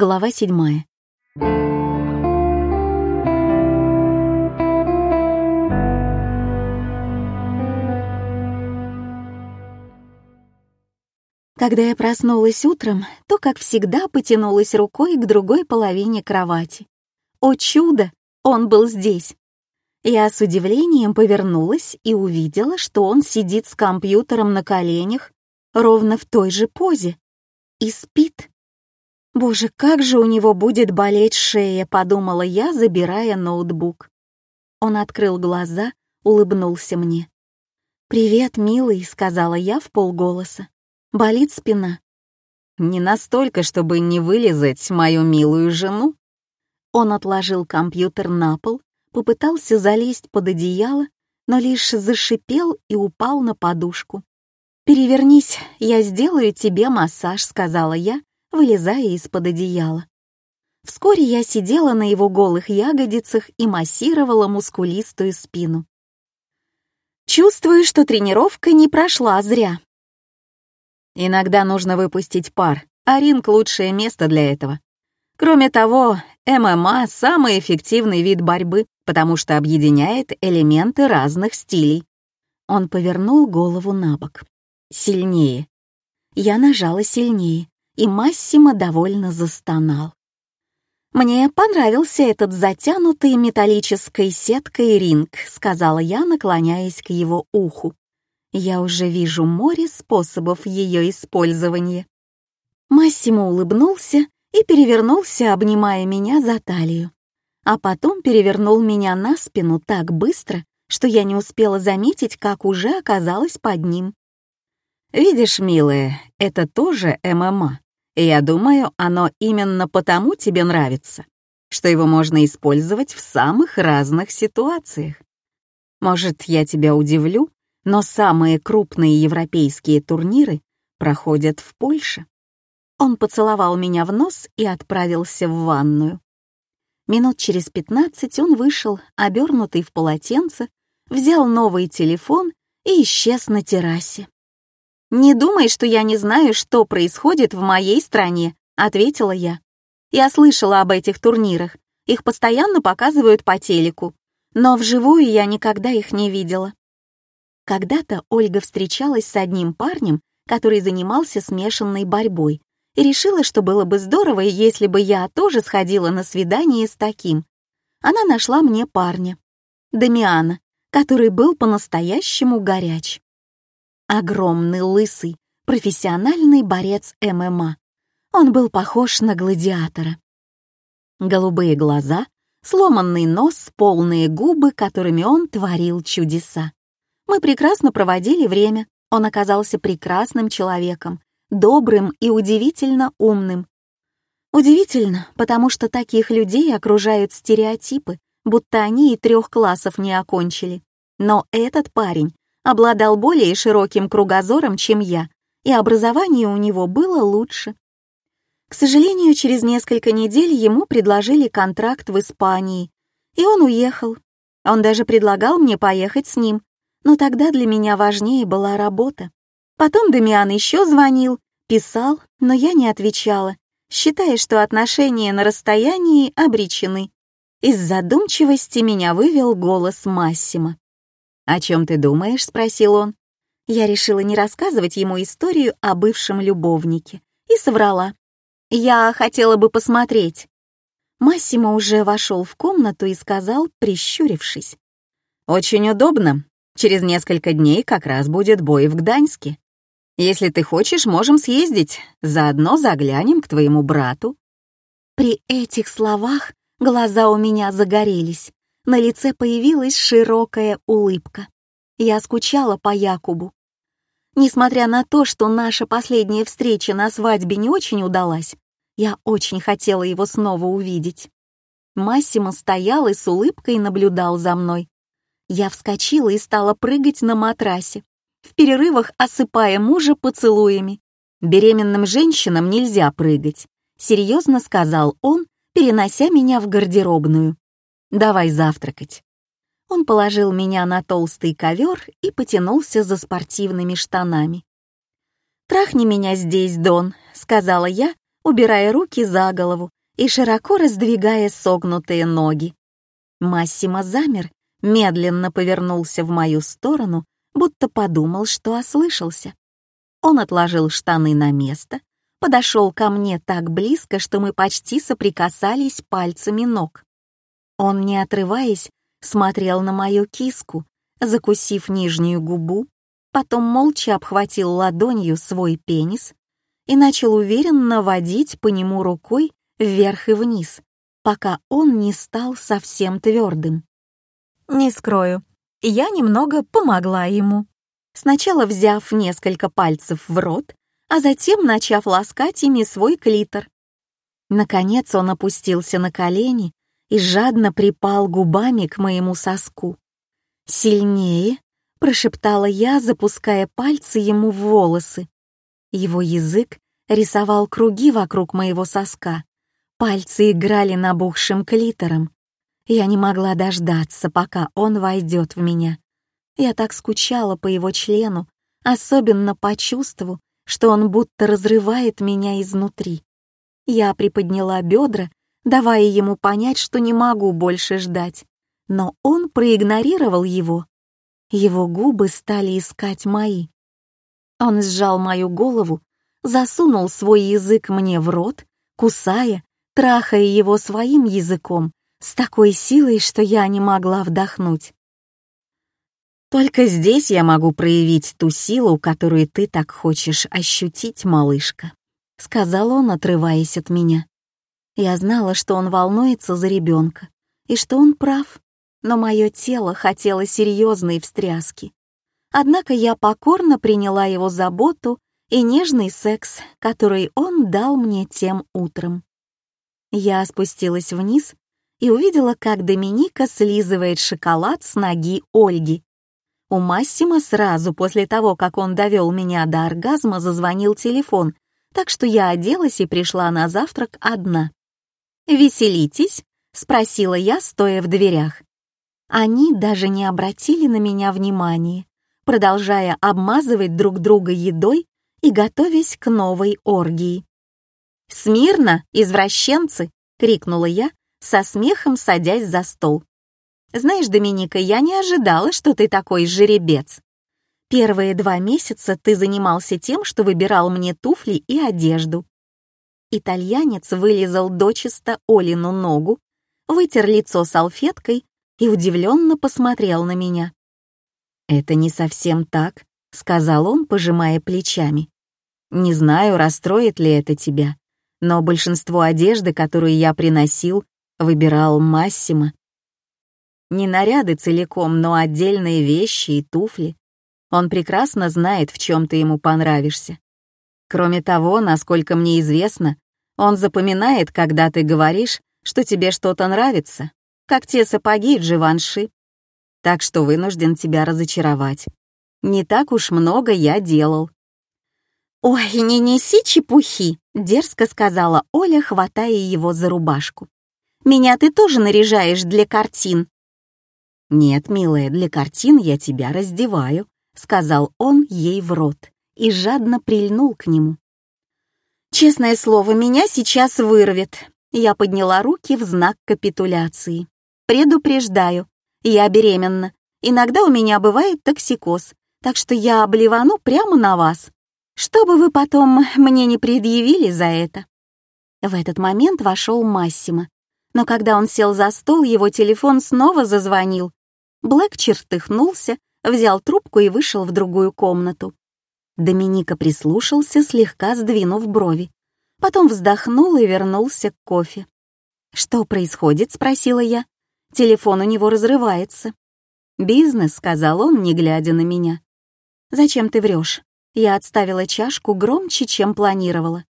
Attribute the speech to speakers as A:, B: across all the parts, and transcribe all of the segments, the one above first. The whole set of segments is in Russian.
A: Глава седьмая. Когда я проснулась утром, то, как всегда, потянулась рукой к другой половине кровати. О чудо! Он был здесь. Я с удивлением повернулась и увидела, что он сидит с компьютером на коленях, ровно в той же позе, и спит. «Боже, как же у него будет болеть шея», — подумала я, забирая ноутбук. Он открыл глаза, улыбнулся мне. «Привет, милый», — сказала я в полголоса. «Болит спина?»
B: «Не настолько, чтобы не вылезать мою милую жену».
A: Он отложил компьютер на пол, попытался залезть под одеяло, но лишь зашипел и упал на подушку. «Перевернись, я сделаю тебе массаж», — сказала я, вылезая из-под одеяла. Вскоре я сидела на его голых ягодицах и массировала мускулистую спину. Чувствую, что тренировка не прошла зря.
B: Иногда нужно выпустить пар, а ринг — лучшее место для этого. Кроме того, ММА — самый эффективный вид борьбы, потому что объединяет элементы разных стилей.
A: Он повернул голову на бок. Сильнее. Я нажала сильнее, и Массимо довольно застонал. «Мне понравился этот затянутый металлической сеткой ринг», — сказала я, наклоняясь к его уху. «Я уже вижу море способов ее использования». Массимо улыбнулся и перевернулся, обнимая меня за талию. А потом перевернул меня на спину так быстро, что я не успела заметить, как уже оказалась под ним.
B: «Видишь, милая, это тоже ММА, и я думаю, оно именно потому тебе нравится, что его можно использовать в самых разных ситуациях. Может, я тебя удивлю, но самые крупные европейские турниры проходят в Польше».
A: Он поцеловал меня в нос и отправился в ванную. Минут через пятнадцать он вышел, обернутый в полотенце, взял новый телефон и исчез на террасе. «Не думай, что я не знаю, что происходит в моей стране», — ответила я. «Я слышала об этих турнирах. Их постоянно показывают по телеку. Но вживую я никогда их не видела». Когда-то Ольга встречалась с одним парнем, который занимался смешанной борьбой, и решила, что было бы здорово, если бы я тоже сходила на свидание с таким. Она нашла мне парня, Дамиана, который был по-настоящему горяч. Огромный, лысый, профессиональный борец ММА. Он был похож на гладиатора. Голубые глаза, сломанный нос, полные губы, которыми он творил чудеса. Мы прекрасно проводили время. Он оказался прекрасным человеком, добрым и удивительно умным. Удивительно, потому что таких людей окружают стереотипы, будто они и трех классов не окончили. Но этот парень обладал более широким кругозором, чем я, и образование у него было лучше. К сожалению, через несколько недель ему предложили контракт в Испании, и он уехал. Он даже предлагал мне поехать с ним, но тогда для меня важнее была работа. Потом Дамиан еще звонил, писал, но я не отвечала, считая, что отношения на расстоянии обречены. Из задумчивости меня вывел голос Массима.
B: «О чем ты думаешь?» — спросил он.
A: Я решила не рассказывать ему историю о бывшем любовнике и соврала. Я хотела бы посмотреть. Массимо уже вошел в комнату и сказал, прищурившись.
B: «Очень удобно. Через несколько дней как раз будет бой в Гданьске. Если ты хочешь, можем съездить. Заодно заглянем к твоему брату».
A: При этих словах глаза у меня загорелись на лице появилась широкая улыбка. Я скучала по Якубу. Несмотря на то, что наша последняя встреча на свадьбе не очень удалась, я очень хотела его снова увидеть. Массимо стоял и с улыбкой наблюдал за мной. Я вскочила и стала прыгать на матрасе, в перерывах осыпая мужа поцелуями. «Беременным женщинам нельзя прыгать», — серьезно сказал он, перенося меня в гардеробную. Давай завтракать». Он положил меня на толстый ковер и потянулся за спортивными штанами. «Трахни меня здесь, Дон», — сказала я, убирая руки за голову и широко раздвигая согнутые ноги. Массимо замер, медленно повернулся в мою сторону, будто подумал, что ослышался. Он отложил штаны на место, подошел ко мне так близко, что мы почти соприкасались пальцами ног. Он, не отрываясь, смотрел на мою киску, закусив нижнюю губу, потом молча обхватил ладонью свой пенис и начал уверенно водить по нему рукой вверх и вниз, пока он не стал совсем твердым. Не скрою, я немного помогла ему. Сначала взяв несколько пальцев в рот, а затем начав ласкать ими свой клитор. Наконец он опустился на колени и жадно припал губами к моему соску. «Сильнее!» — прошептала я, запуская пальцы ему в волосы. Его язык рисовал круги вокруг моего соска. Пальцы играли набухшим клитором. Я не могла дождаться, пока он войдет в меня. Я так скучала по его члену, особенно по чувству, что он будто разрывает меня изнутри. Я приподняла бедра, давая ему понять, что не могу больше ждать, но он проигнорировал его. Его губы стали искать мои. Он сжал мою голову, засунул свой язык мне в рот, кусая, трахая его своим языком с такой силой, что я не могла вдохнуть. Только здесь я могу проявить ту силу, которую ты так хочешь ощутить, малышка», — сказал он, отрываясь от меня. Я знала, что он волнуется за ребенка, и что он прав, но мое тело хотело серьезной встряски. Однако я покорно приняла его заботу и нежный секс, который он дал мне тем утром. Я спустилась вниз и увидела, как Доминика слизывает шоколад с ноги Ольги, у Массима сразу после того, как он довел меня до оргазма, зазвонил телефон, так что я оделась и пришла на завтрак одна. «Веселитесь?» — спросила я, стоя в дверях. Они даже не обратили на меня внимания, продолжая обмазывать друг друга едой и готовясь к новой оргии. «Смирно, извращенцы!» — крикнула я, со смехом садясь за стол. Знаешь, Доминика, я не ожидала, что ты такой жеребец. Первые два месяца ты занимался тем, что выбирал мне туфли и одежду. Итальянец вылезал дочисто Олину ногу, вытер лицо салфеткой и удивленно посмотрел на меня. «Это не совсем так», — сказал он, пожимая плечами. «Не знаю, расстроит ли это тебя, но большинство одежды, которую я приносил, выбирал Массимо. Не наряды целиком, но отдельные вещи и туфли. Он прекрасно знает, в чем ты ему понравишься. Кроме того, насколько мне известно, он запоминает, когда ты говоришь, что тебе что-то нравится, как те сапоги Дживанши. Так что вынужден тебя разочаровать. Не так уж много я делал. «Ой, не неси чепухи», — дерзко сказала Оля, хватая его за рубашку. «Меня ты тоже наряжаешь для картин». «Нет, милая, для картин я тебя раздеваю», — сказал он ей в рот и жадно прильнул к нему. «Честное слово, меня сейчас вырвет». Я подняла руки в знак капитуляции. «Предупреждаю, я беременна. Иногда у меня бывает токсикоз, так что я обливану прямо на вас, чтобы вы потом мне не предъявили за это». В этот момент вошел Массимо, но когда он сел за стол, его телефон снова зазвонил, Блэк чертыхнулся, взял трубку и вышел в другую комнату. Доминика прислушался, слегка сдвинув брови. Потом вздохнул и вернулся к кофе. «Что происходит?» — спросила я. «Телефон у него разрывается». «Бизнес», — сказал он, не глядя на меня. «Зачем ты врешь?» Я отставила чашку громче, чем планировала.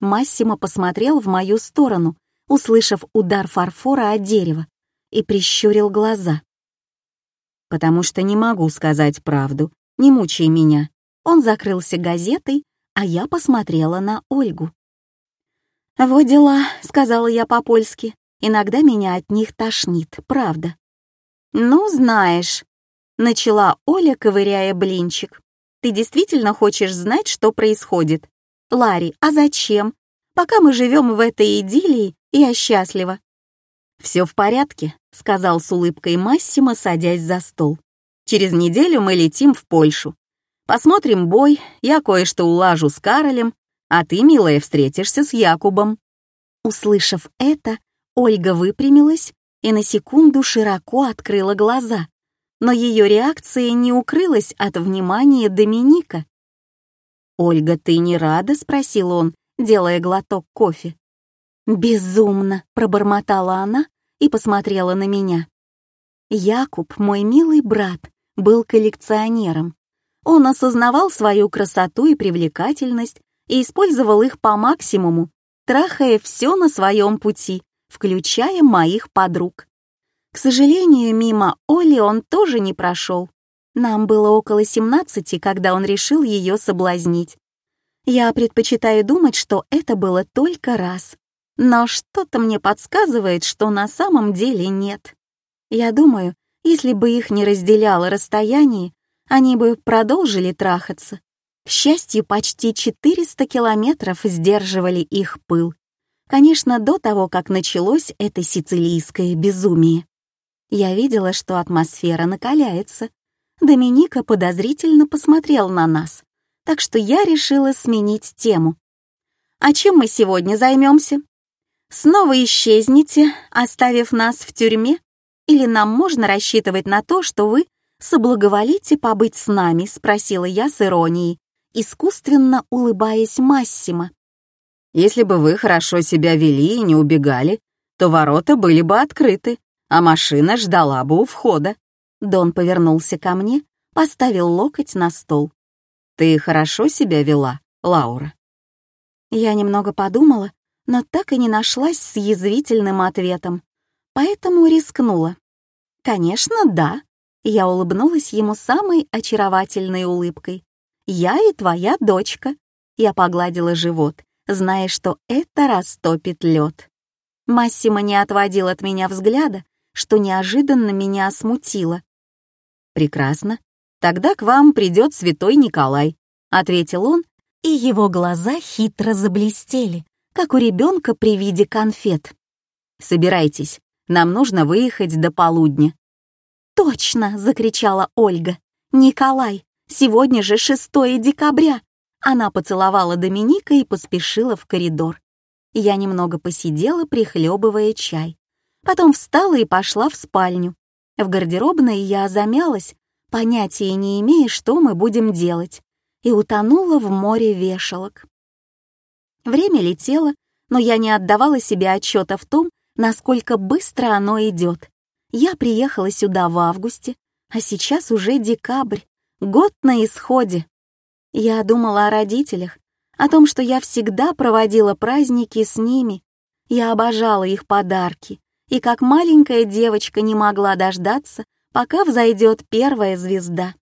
A: Массимо посмотрел в мою сторону, услышав удар фарфора о дерево, и прищурил глаза потому что не могу сказать правду, не мучай меня. Он закрылся газетой, а я посмотрела на Ольгу. «Вот дела», — сказала я по-польски. «Иногда меня от них тошнит, правда». «Ну, знаешь», — начала Оля, ковыряя блинчик. «Ты действительно хочешь знать, что происходит? Ларри, а зачем? Пока мы живем в этой идиллии, я счастлива».
B: «Все в порядке», — сказал с улыбкой Массимо, садясь за стол. «Через неделю мы летим в Польшу. Посмотрим бой, я кое-что улажу с Каролем, а ты, милая, встретишься с Якубом».
A: Услышав это, Ольга выпрямилась и на секунду широко открыла глаза, но ее реакция не укрылась от внимания Доминика. «Ольга, ты не рада?» — спросил он, делая глоток кофе. «Безумно!» — пробормотала она и посмотрела на меня. Якуб, мой милый брат, был коллекционером. Он осознавал свою красоту и привлекательность и использовал их по максимуму, трахая все на своем пути, включая моих подруг. К сожалению, мимо Оли он тоже не прошел. Нам было около 17, когда он решил ее соблазнить. Я предпочитаю думать, что это было только раз. Но что-то мне подсказывает, что на самом деле нет. Я думаю, если бы их не разделяло расстояние, они бы продолжили трахаться. К счастью, почти 400 километров сдерживали их пыл. Конечно, до того, как началось это сицилийское безумие. Я видела, что атмосфера накаляется, Доминика подозрительно посмотрел на нас, так что я решила сменить тему. «А чем мы сегодня займемся? Снова исчезнете, оставив нас в тюрьме? Или нам можно рассчитывать на то, что вы соблаговолите побыть с нами?» — спросила я с иронией, искусственно улыбаясь Массимо.
B: «Если бы вы хорошо себя вели и не убегали, то ворота были бы открыты, а машина ждала бы у входа.
A: Дон повернулся ко мне, поставил локоть на стол.
B: «Ты хорошо себя вела, Лаура?»
A: Я немного подумала, но так и не нашлась с язвительным ответом, поэтому рискнула. «Конечно, да», — я улыбнулась ему самой очаровательной улыбкой. «Я и твоя дочка», — я погладила живот, зная, что это растопит лед. Массимо не отводил от меня взгляда, что неожиданно меня смутило.
B: «Прекрасно. Тогда к вам придет святой Николай», — ответил он,
A: и его глаза хитро заблестели, как у ребенка при виде конфет.
B: «Собирайтесь, нам нужно выехать до полудня».
A: «Точно!» — закричала Ольга. «Николай, сегодня же 6 декабря!» Она поцеловала Доминика и поспешила в коридор. Я немного посидела, прихлебывая чай. Потом встала и пошла в спальню. В гардеробной я замялась, понятия не имея, что мы будем делать, и утонула в море вешалок. Время летело, но я не отдавала себе отчета в том, насколько быстро оно идет. Я приехала сюда в августе, а сейчас уже декабрь, год на исходе. Я думала о родителях, о том, что я всегда проводила праздники с ними. Я обожала их подарки, и как маленькая девочка не могла дождаться, пока взойдет первая звезда.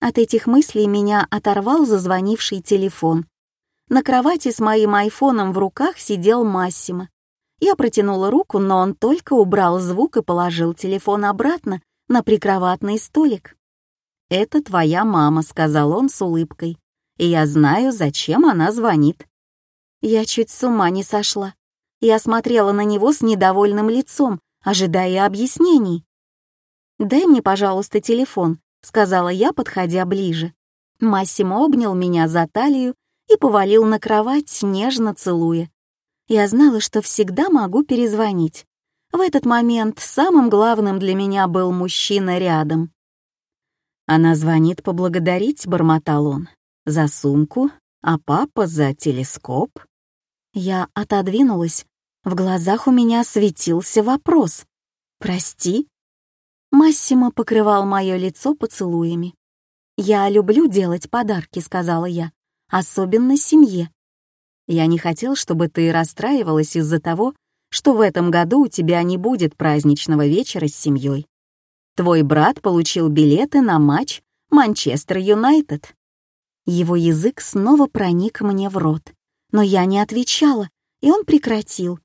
A: От этих мыслей меня оторвал зазвонивший телефон. На кровати с моим айфоном в руках сидел Массимо. Я протянула руку, но он только убрал звук и положил телефон обратно на прикроватный столик.
B: «Это твоя мама», — сказал он с улыбкой. «И я знаю, зачем она звонит».
A: Я чуть с ума не сошла. Я смотрела на него с недовольным лицом, ожидая объяснений. «Дай мне, пожалуйста, телефон», — сказала я, подходя ближе. Массимо обнял меня за талию и повалил на кровать, нежно целуя. Я знала, что всегда могу перезвонить. В этот момент самым главным для меня был мужчина рядом.
B: «Она звонит поблагодарить», — бормотал он, — «за сумку, а папа за телескоп».
A: Я отодвинулась, в глазах у меня светился вопрос. «Прости?» Массимо покрывал мое лицо поцелуями. «Я люблю делать подарки», — сказала я, — «особенно семье».
B: «Я не хотел, чтобы ты расстраивалась из-за того, что в этом году у тебя не будет праздничного вечера с семьей. Твой брат получил билеты на матч Манчестер Юнайтед».
A: Его язык снова проник мне в рот, но я не отвечала, и он прекратил,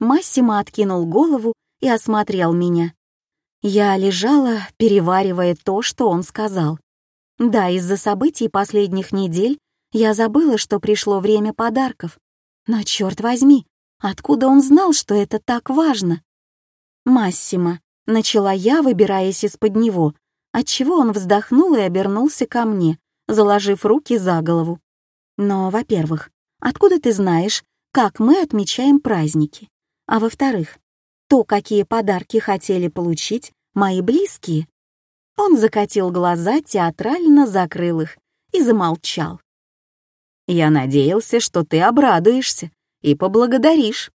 A: Массимо откинул голову и осмотрел меня. Я лежала, переваривая то, что он сказал. Да, из-за событий последних недель я забыла, что пришло время подарков. Но черт возьми, откуда он знал, что это так важно? Массимо, начала я, выбираясь из-под него, отчего он вздохнул и обернулся ко мне, заложив руки за голову. Но, во-первых, откуда ты знаешь, как мы отмечаем праздники? А во-вторых, то, какие подарки хотели получить мои близкие. Он закатил глаза, театрально закрыл их и замолчал. «Я надеялся, что ты обрадуешься и поблагодаришь».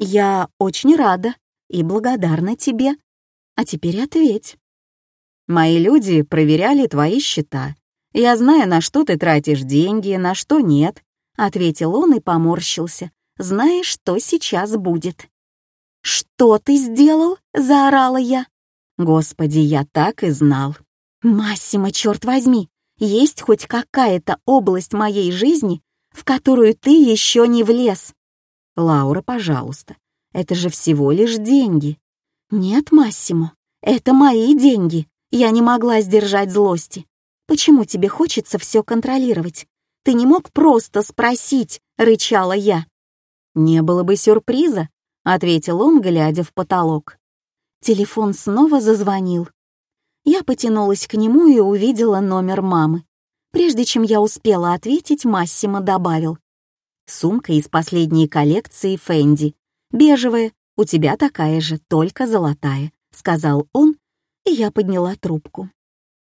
A: «Я очень рада и благодарна тебе. А теперь ответь». «Мои люди проверяли твои счета. Я знаю, на что ты тратишь деньги, на что нет», — ответил он и поморщился, зная, что сейчас будет. «Что ты сделал?» — заорала я. Господи, я так и знал. Массимо, черт возьми, есть хоть какая-то область моей жизни, в которую ты еще не влез? Лаура, пожалуйста, это же всего лишь деньги. Нет, Массимо, это мои деньги. Я не могла сдержать злости. Почему тебе хочется все контролировать? Ты не мог просто спросить, рычала я. Не было бы сюрприза, — ответил он, глядя в потолок. Телефон снова зазвонил. Я потянулась к нему и увидела номер мамы. Прежде чем я успела ответить, Массимо добавил. «Сумка из последней коллекции Фэнди. Бежевая, у тебя такая же, только золотая», — сказал он, и я подняла трубку.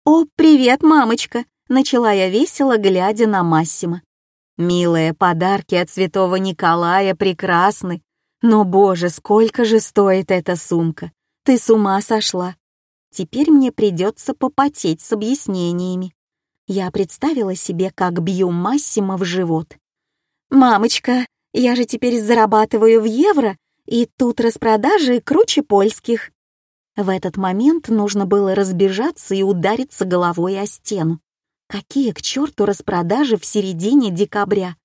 A: «О, привет, мамочка!» — начала я весело, глядя на Массимо. «Милые подарки от святого Николая прекрасны. Но, боже, сколько же стоит эта сумка? Ты с ума сошла. Теперь мне придется попотеть с объяснениями. Я представила себе, как бью Массима в живот. «Мамочка, я же теперь зарабатываю в евро, и тут распродажи круче польских». В этот момент нужно было разбежаться и удариться головой о стену. Какие к черту распродажи в середине декабря?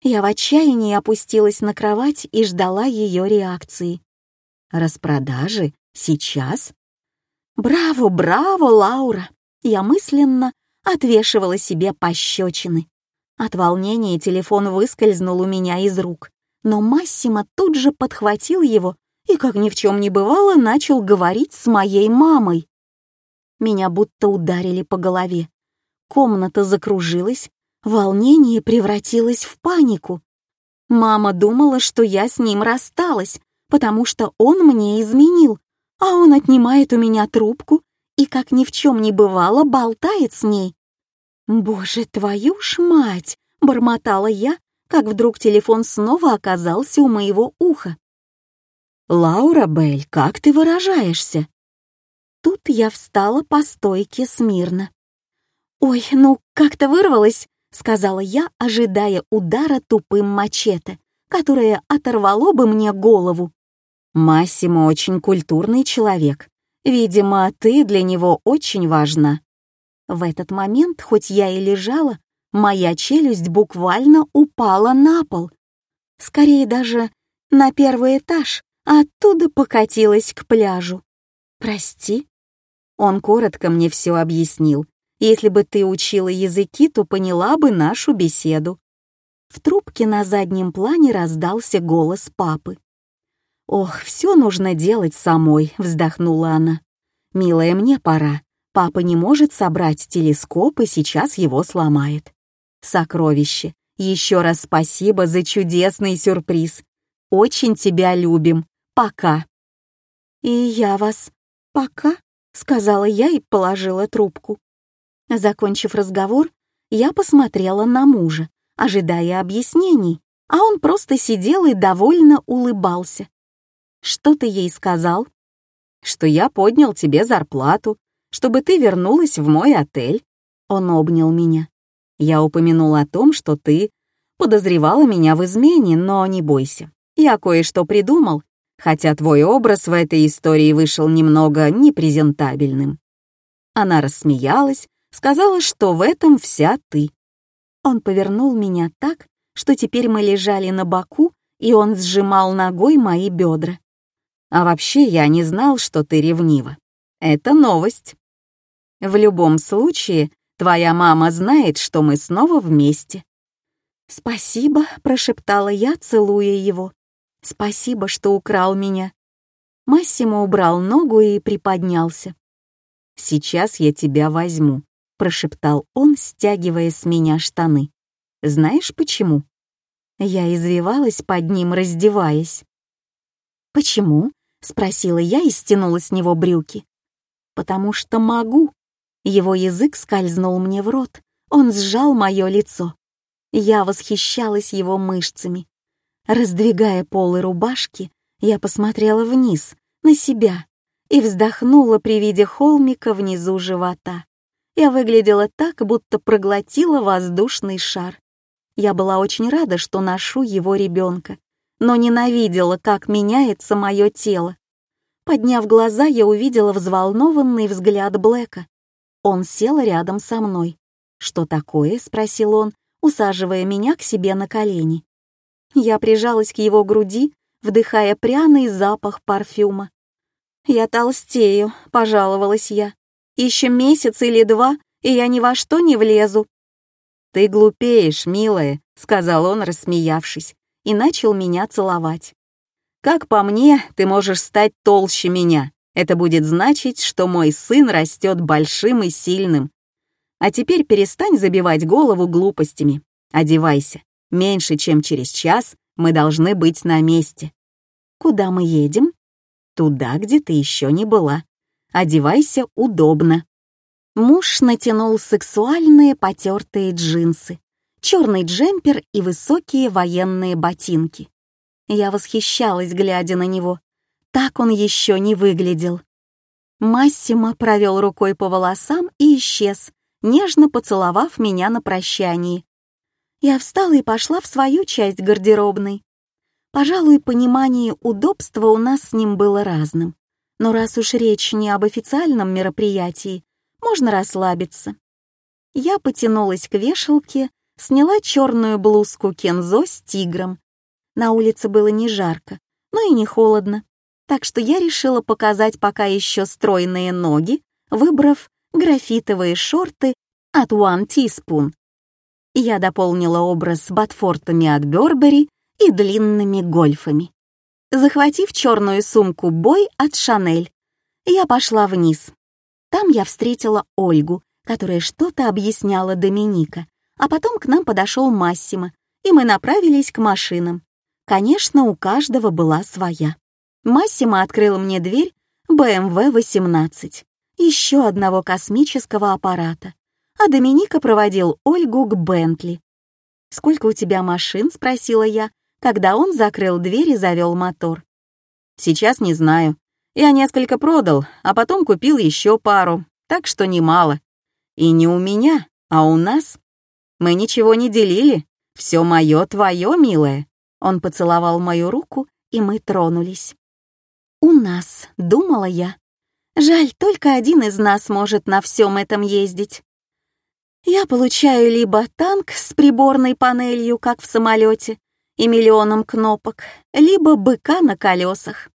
A: Я в отчаянии опустилась на кровать и ждала ее реакции. «Распродажи? Сейчас?» «Браво, браво, Лаура!» Я мысленно отвешивала себе пощечины. От волнения телефон выскользнул у меня из рук, но Массимо тут же подхватил его и, как ни в чем не бывало, начал говорить с моей мамой. Меня будто ударили по голове. Комната закружилась, Волнение превратилось в панику. Мама думала, что я с ним рассталась, потому что он мне изменил, а он отнимает у меня трубку и, как ни в чем не бывало, болтает с ней. «Боже, твою ж мать!» — бормотала я, как вдруг телефон снова оказался у моего уха. «Лаура Белль, как ты выражаешься?» Тут я встала по стойке смирно. «Ой, ну как-то вырвалась, — сказала я, ожидая удара тупым мачете, которое оторвало бы мне голову. «Массимо очень культурный человек. Видимо, ты для него очень важна». В этот момент, хоть я и лежала, моя челюсть буквально упала на пол. Скорее даже на первый этаж, а оттуда покатилась к пляжу. «Прости». Он коротко мне все объяснил, если бы ты учила языки, то поняла бы нашу беседу. В трубке на заднем плане раздался голос папы. «Ох, все нужно делать самой», — вздохнула она. «Милая, мне пора. Папа не может собрать телескоп и сейчас его сломает. Сокровище, еще раз спасибо за чудесный сюрприз. Очень тебя любим. Пока». «И я вас пока», — сказала я и положила трубку. Закончив разговор, я посмотрела на мужа, ожидая объяснений, а он просто сидел и довольно улыбался. «Что ты ей сказал?» «Что я поднял тебе зарплату, чтобы ты вернулась в мой отель». Он обнял меня. «Я упомянул о том, что ты подозревала меня в измене, но не бойся. Я кое-что придумал, хотя твой образ в этой истории вышел немного непрезентабельным». Она рассмеялась, Сказала, что в этом вся ты. Он повернул меня так, что теперь мы лежали на боку, и он сжимал ногой мои бедра. А вообще я не знал, что ты ревнива. Это новость. В любом случае, твоя мама знает, что мы снова вместе. «Спасибо», — прошептала я, целуя его. «Спасибо, что украл меня». Массимо убрал ногу и приподнялся.
B: «Сейчас я тебя возьму», — прошептал он, стягивая с меня штаны. «Знаешь почему?» Я извивалась под ним, раздеваясь.
A: «Почему?» — спросила я и стянула с него брюки. «Потому что могу». Его язык скользнул мне в рот, он сжал мое лицо. Я восхищалась его мышцами. Раздвигая полы рубашки, я посмотрела вниз, на себя, и вздохнула при виде холмика внизу живота. Я выглядела так, будто проглотила воздушный шар. Я была очень рада, что ношу его ребенка, но ненавидела, как меняется мое тело. Подняв глаза, я увидела взволнованный взгляд Блэка. Он сел рядом со мной. «Что такое?» — спросил он, усаживая меня к себе на колени. Я прижалась к его груди, вдыхая пряный запах парфюма. «Я толстею», — пожаловалась я. «Еще месяц или два, и я ни во что не влезу».
B: «Ты глупеешь, милая», — сказал он, рассмеявшись, и начал меня целовать. «Как по мне, ты можешь стать толще меня. Это будет значить, что мой сын растет большим и сильным, а теперь перестань забивать голову глупостями. Одевайся. Меньше чем через час мы должны быть на месте.
A: Куда мы едем?
B: Туда, где ты еще не была. Одевайся удобно.
A: Муж натянул сексуальные потертые джинсы, черный джемпер и высокие военные ботинки. Я восхищалась, глядя на него. Так он еще не выглядел. Массимо провел рукой по волосам и исчез, нежно поцеловав меня на прощании. Я встала и пошла в свою часть гардеробной. Пожалуй, понимание удобства у нас с ним было разным. Но раз уж речь не об официальном мероприятии, можно расслабиться. Я потянулась к вешалке, сняла черную блузку кензо с тигром. На улице было не жарко, но и не холодно, так что я решила показать пока еще стройные ноги, выбрав графитовые шорты от One Teaspoon. Я дополнила образ ботфортами от Бербери и длинными гольфами. Захватив черную сумку Бой от Шанель, я пошла вниз. Там я встретила Ольгу, которая что-то объясняла Доминика, а потом к нам подошел Массимо, и мы направились к машинам. Конечно, у каждого была своя. Массимо открыл мне дверь BMW 18 еще одного космического аппарата, а Доминика проводил Ольгу к Бентли. «Сколько у тебя машин?» — спросила я, когда он закрыл дверь и завел мотор.
B: «Сейчас не знаю. Я несколько продал, а потом купил еще пару, так что немало. И не у меня, а у нас. Мы ничего не делили. Все мое, твое, милая». Он поцеловал мою руку, и мы тронулись.
A: «У нас», — думала я. Жаль, только один из нас может на всем этом ездить. Я получаю либо танк с приборной панелью, как в самолете, и миллионом кнопок, либо быка на колесах.